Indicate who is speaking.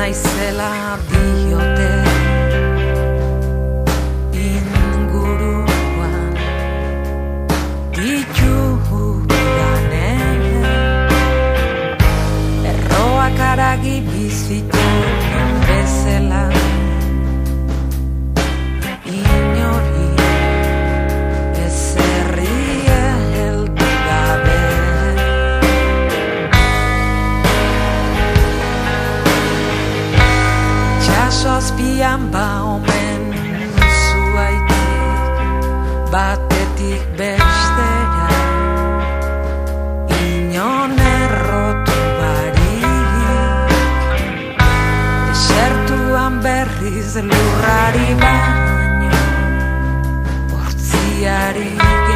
Speaker 1: naizela diote Zazpian ba omen zuaitik batetik bestera Inon errotu barik Desertuan berriz lurrari baino Bortziarik